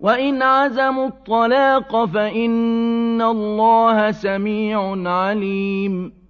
وَإِنْ عَزَمُوا الطَّلَاقَ فَإِنَّ اللَّهَ سَمِيعٌ عَلِيمٌ